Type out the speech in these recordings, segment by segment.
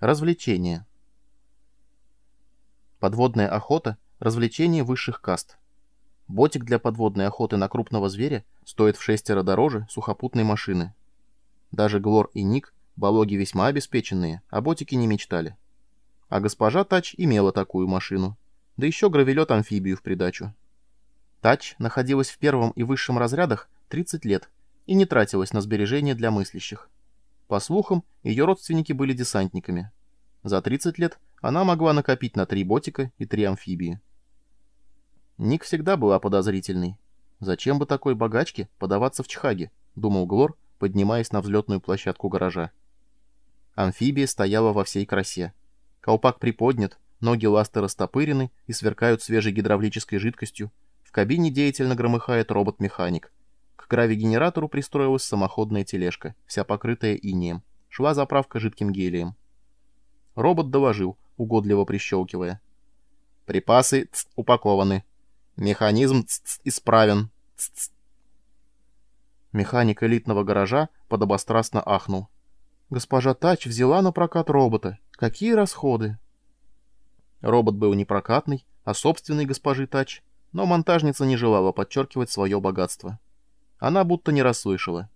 Развлечение. Подводная охота – развлечение высших каст. Ботик для подводной охоты на крупного зверя стоит в шестеро дороже сухопутной машины. Даже Глор и Ник, балоги весьма обеспеченные, о ботике не мечтали. А госпожа Тач имела такую машину, да еще гравелет-амфибию в придачу. Тач находилась в первом и высшем разрядах 30 лет и не тратилась на сбережения для мыслящих. По слухам, ее родственники были десантниками. За 30 лет она могла накопить на три ботика и три амфибии. Ник всегда была подозрительной. Зачем бы такой богачке подаваться в Чхаге, думал Глор, поднимаясь на взлетную площадку гаража. Амфибия стояла во всей красе. Колпак приподнят, ноги ласты растопырены и сверкают свежей гидравлической жидкостью. В кабине деятельно громыхает робот-механик — гравигенератору пристроилась самоходная тележка, вся покрытая инеем. Шла заправка жидким гелием. Робот доложил, угодливо прищелкивая. «Припасы ц, упакованы. Механизм ц, ц, исправен. Ц, ц. Механик элитного гаража подобострастно ахнул. «Госпожа Тач взяла на прокат робота. Какие расходы?» Робот был не прокатный, а собственный госпожи Тач, но монтажница не желала подчеркивать свое богатство. Она будто не расслышала.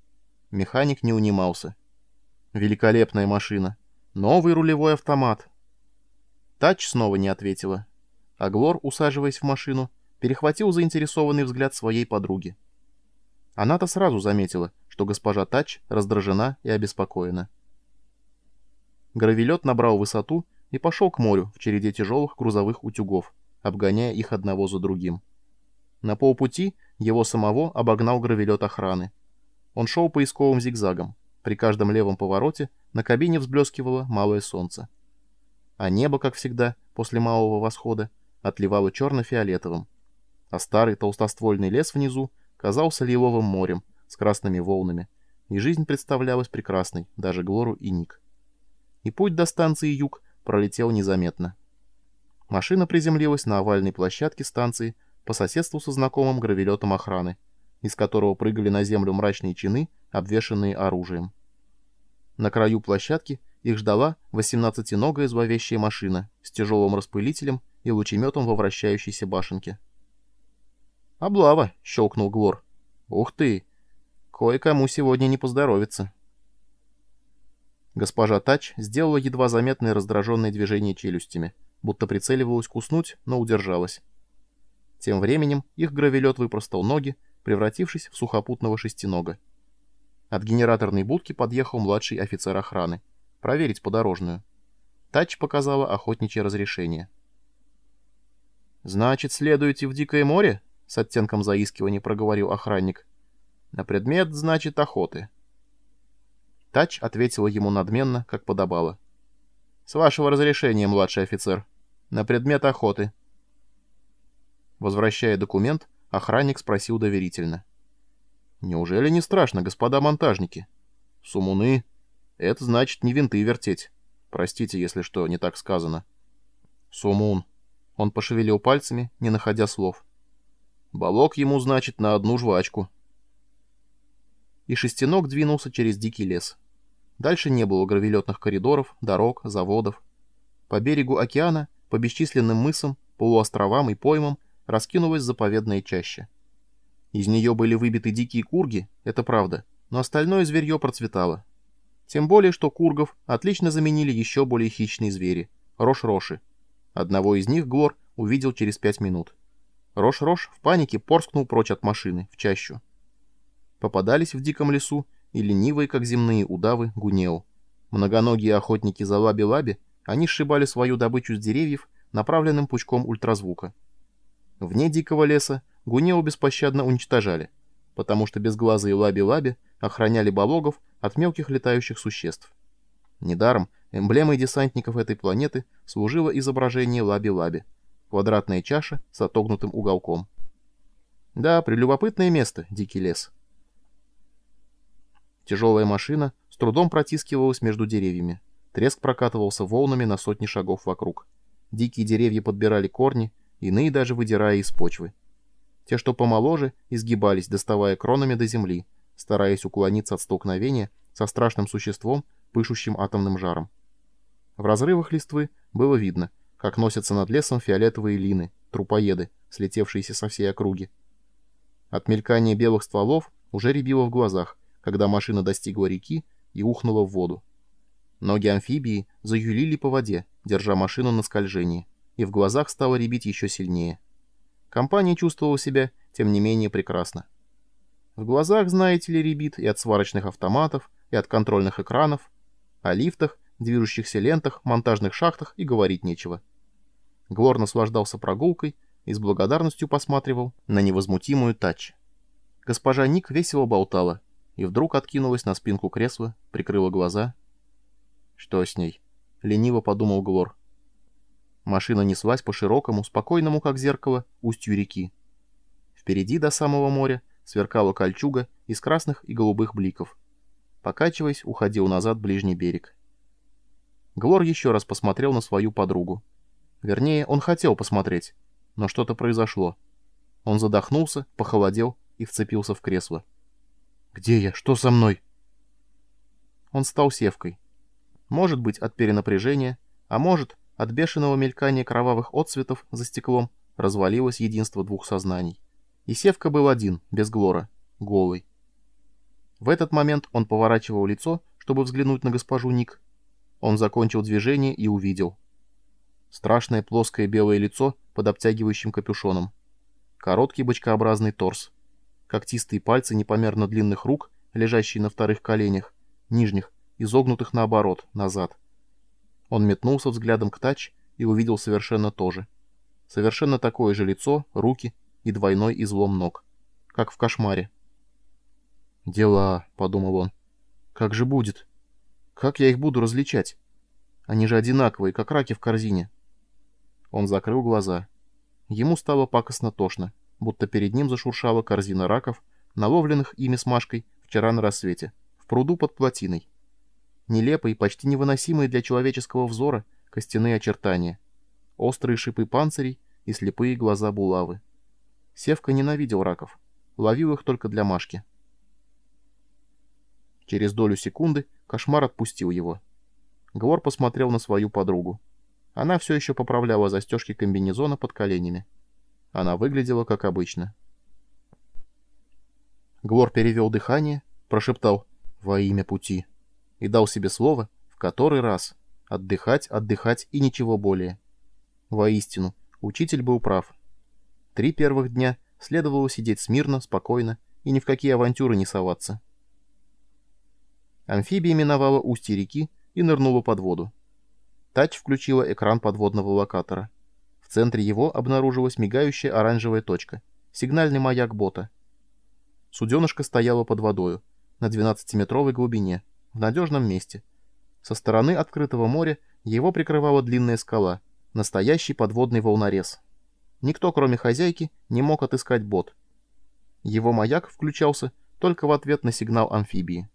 Механик не унимался. Великолепная машина. Новый рулевой автомат. Тач снова не ответила. А Глор, усаживаясь в машину, перехватил заинтересованный взгляд своей подруги. Она-то сразу заметила, что госпожа Тач раздражена и обеспокоена. Гравелет набрал высоту и пошел к морю в череде тяжелых грузовых утюгов, обгоняя их одного за другим. На полпути его самого обогнал гравелет охраны. Он шел поисковым зигзагом. При каждом левом повороте на кабине взблескивало малое солнце. А небо, как всегда, после малого восхода, отливало черно-фиолетовым. А старый толстоствольный лес внизу казался лиловым морем с красными волнами, и жизнь представлялась прекрасной, даже Глору и Ник. И путь до станции Юг пролетел незаметно. Машина приземлилась на овальной площадке станции по соседству со знакомым гравелетом охраны, из которого прыгали на землю мрачные чины, обвешанные оружием. На краю площадки их ждала 18-ногая зловещая машина с тяжелым распылителем и лучеметом во вращающейся башенке. «Облава!» — щелкнул Глор. «Ух ты! Кое-кому сегодня не поздоровится!» Госпожа Тач сделала едва заметное раздраженное движение челюстями, будто прицеливалась куснуть, но удержалась. Тем временем их гравелет выпростал ноги, превратившись в сухопутного шестинога. От генераторной будки подъехал младший офицер охраны. Проверить подорожную. Тач показала охотничье разрешение. «Значит, следуете в Дикое море?» — с оттенком заискивания проговорил охранник. «На предмет, значит, охоты». Тач ответила ему надменно, как подобало. «С вашего разрешения, младший офицер. На предмет охоты». Возвращая документ, охранник спросил доверительно. «Неужели не страшно, господа монтажники?» «Сумуны. Это значит не винты вертеть. Простите, если что, не так сказано». «Сумун». Он пошевелил пальцами, не находя слов. «Балок ему, значит, на одну жвачку». И шестенок двинулся через дикий лес. Дальше не было гравелетных коридоров, дорог, заводов. По берегу океана, по бесчисленным мысам, полуостровам и поймам раскинулась заповедная чаща. Из нее были выбиты дикие курги, это правда, но остальное зверье процветало. Тем более, что кургов отлично заменили еще более хищные звери — рош-роши. Одного из них Глор увидел через пять минут. Рош-рош в панике порскнул прочь от машины, в чащу. Попадались в диком лесу и ленивые, как земные удавы, гунео. Многоногие охотники за лаби-лаби, они сшибали свою добычу с деревьев направленным пучком ультразвука. Вне дикого леса Гунео беспощадно уничтожали, потому что безглазые лаби-лаби охраняли балогов от мелких летающих существ. Недаром эмблемой десантников этой планеты служило изображение лаби-лаби, квадратная чаша с отогнутым уголком. Да, прелюбопытное место, дикий лес. Тяжелая машина с трудом протискивалась между деревьями. Треск прокатывался волнами на сотни шагов вокруг. Дикие деревья подбирали корни, иные даже выдирая из почвы. Те, что помоложе, изгибались, доставая кронами до земли, стараясь уклониться от столкновения со страшным существом, пышущим атомным жаром. В разрывах листвы было видно, как носятся над лесом фиолетовые лины, трупоеды, слетевшиеся со всей округи. От мелькания белых стволов уже рябило в глазах, когда машина достигла реки и ухнула в воду. Ноги амфибии заюлили по воде, держа машину на скольжении, и в глазах стало рябить еще сильнее. Компания чувствовала себя, тем не менее, прекрасно. В глазах, знаете ли, ребит и от сварочных автоматов, и от контрольных экранов, о лифтах, движущихся лентах, монтажных шахтах и говорить нечего. Глор наслаждался прогулкой и с благодарностью посматривал на невозмутимую тач. Госпожа Ник весело болтала и вдруг откинулась на спинку кресла, прикрыла глаза. «Что с ней?» — лениво подумал Глор. Машина неслась по широкому, спокойному, как зеркало, устью реки. Впереди до самого моря сверкала кольчуга из красных и голубых бликов. Покачиваясь, уходил назад ближний берег. Глор еще раз посмотрел на свою подругу. Вернее, он хотел посмотреть, но что-то произошло. Он задохнулся, похолодел и вцепился в кресло. «Где я? Что со мной?» Он стал севкой. Может быть, от перенапряжения, а может, от бешеного мелькания кровавых отцветов за стеклом развалилось единство двух сознаний. И Севка был один, без Глора, голый. В этот момент он поворачивал лицо, чтобы взглянуть на госпожу Ник. Он закончил движение и увидел. Страшное плоское белое лицо под обтягивающим капюшоном. Короткий бочкообразный торс. Когтистые пальцы непомерно длинных рук, лежащие на вторых коленях, нижних, изогнутых наоборот, назад. Он метнулся взглядом к тач и увидел совершенно то же. Совершенно такое же лицо, руки и двойной излом ног. Как в кошмаре. «Дела», — подумал он. «Как же будет? Как я их буду различать? Они же одинаковые, как раки в корзине». Он закрыл глаза. Ему стало пакостно тошно, будто перед ним зашуршала корзина раков, наловленных ими с Машкой вчера на рассвете, в пруду под плотиной. Нелепые, почти невыносимые для человеческого взора костяные очертания, острые шипы панцирей и слепые глаза булавы. Севка ненавидел раков, ловил их только для Машки. Через долю секунды кошмар отпустил его. Глор посмотрел на свою подругу. Она все еще поправляла застежки комбинезона под коленями. Она выглядела как обычно. Глор перевел дыхание, прошептал «Во имя пути» и дал себе слово в который раз отдыхать, отдыхать и ничего более. Воистину, учитель был прав. Три первых дня следовало сидеть смирно, спокойно и ни в какие авантюры не соваться. Амфибия миновала устье реки и нырнула под воду. Тач включила экран подводного локатора. В центре его обнаружилась мигающая оранжевая точка, сигнальный маяк бота. Суденышко стояло под водою, на 12-метровой глубине, в надежном месте. Со стороны открытого моря его прикрывала длинная скала, настоящий подводный волнорез. Никто, кроме хозяйки, не мог отыскать бот. Его маяк включался только в ответ на сигнал амфибии.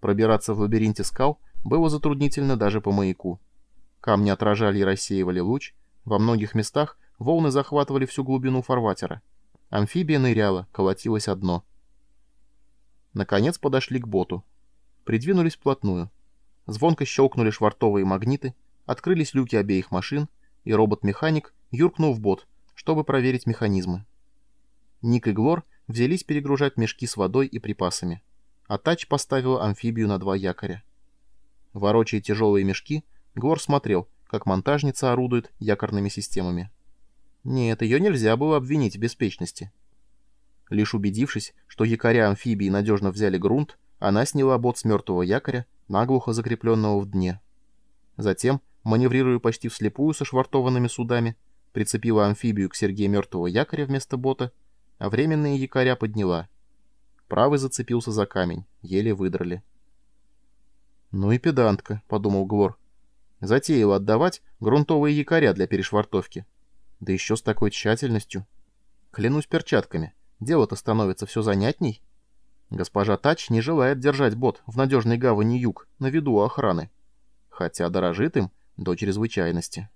Пробираться в лабиринте скал было затруднительно даже по маяку. Камни отражали и рассеивали луч, во многих местах волны захватывали всю глубину фарватера. Амфибия ныряла, колотилось одно. Наконец подошли к боту. Придвинулись вплотную. Звонко щелкнули швартовые магниты, открылись люки обеих машин, и робот-механик юркнул в бот, чтобы проверить механизмы. Ник и Глор взялись перегружать мешки с водой и припасами, а Тач поставила амфибию на два якоря. Ворочая тяжелые мешки, Глор смотрел, как монтажница орудует якорными системами. Нет, ее нельзя было обвинить в беспечности. Лишь убедившись, что якоря амфибии надежно взяли грунт, она сняла бот с мертвого якоря, наглухо закрепленного в дне. Затем, маневрируя почти вслепую со швартованными судами, прицепила амфибию к серге мертвого якоря вместо бота, а временные якоря подняла. Правый зацепился за камень, еле выдрали. «Ну и педантка», — подумал Глор. Затеяла отдавать грунтовые якоря для перешвартовки. Да еще с такой тщательностью. Клянусь перчатками, дело-то становится все занятней. Госпожа Тач не желает держать бот в надежной гавани юг на виду охраны, хотя дорожит им до чрезвычайности.